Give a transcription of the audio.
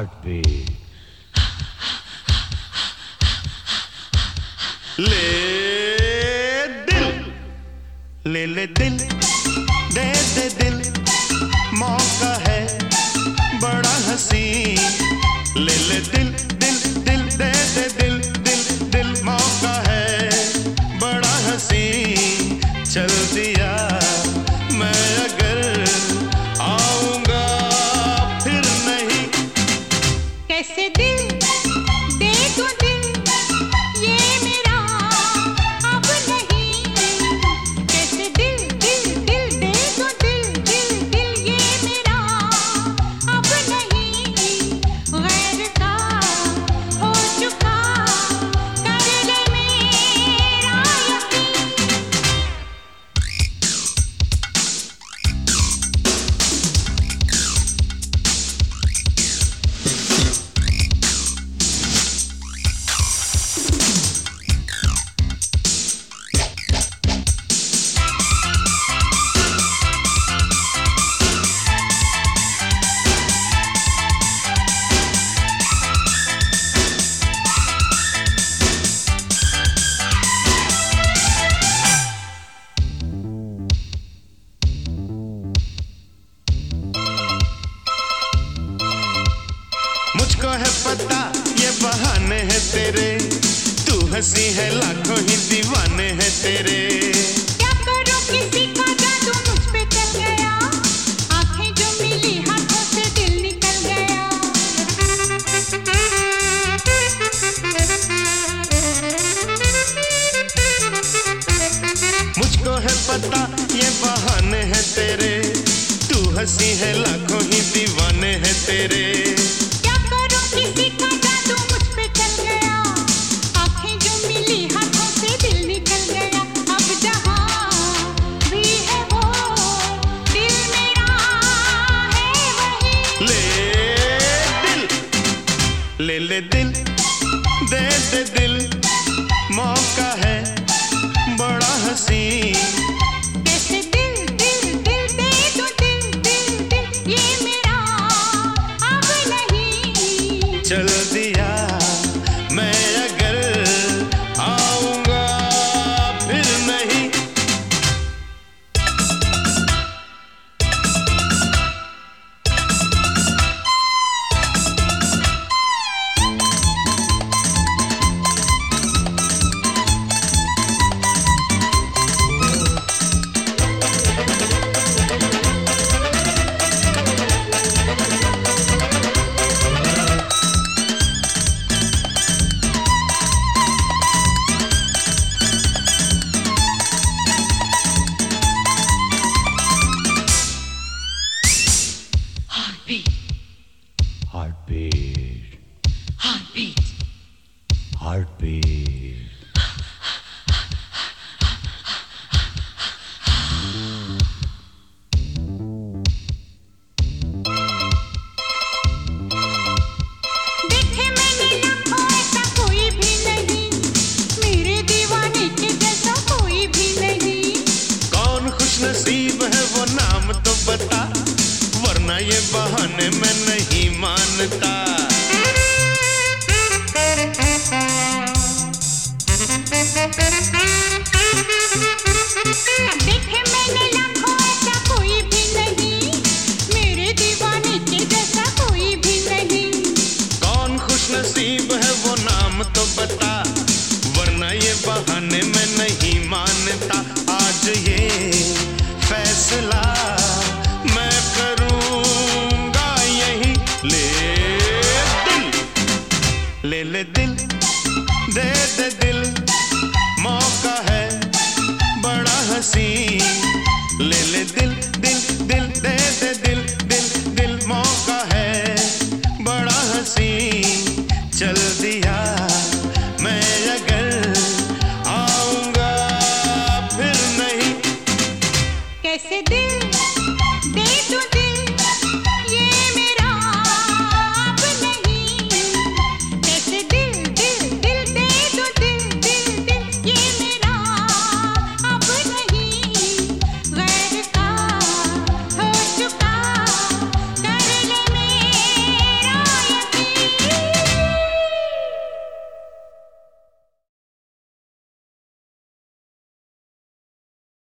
heartbeat. ले दिल, ले ले दिल, दे दे दिल, मौका है बड़ा हसी ले ले दिल दिल दिल, दे दे दिल दिल दिल, मौका है बड़ा हसी चलती मुझको है पता ये बहाने हैं तेरे। तू हँसी है लाखों ही दीवाने हैं तेरे। क्या करूँ किसी का जादू मुझ पे चल गया? आँखें जो मिली हाथों से दिल निकल गया। मुझको है पता ये बहाने हैं तेरे। तू हँसी है लाखों ही दीवाने हैं तेरे। ले ले दिल दे दे दिल। खुश नसीब है वो नाम तो बता वरना ये बहाने मैं नहीं मानता। वो नाम तो बता वरना ये बहाने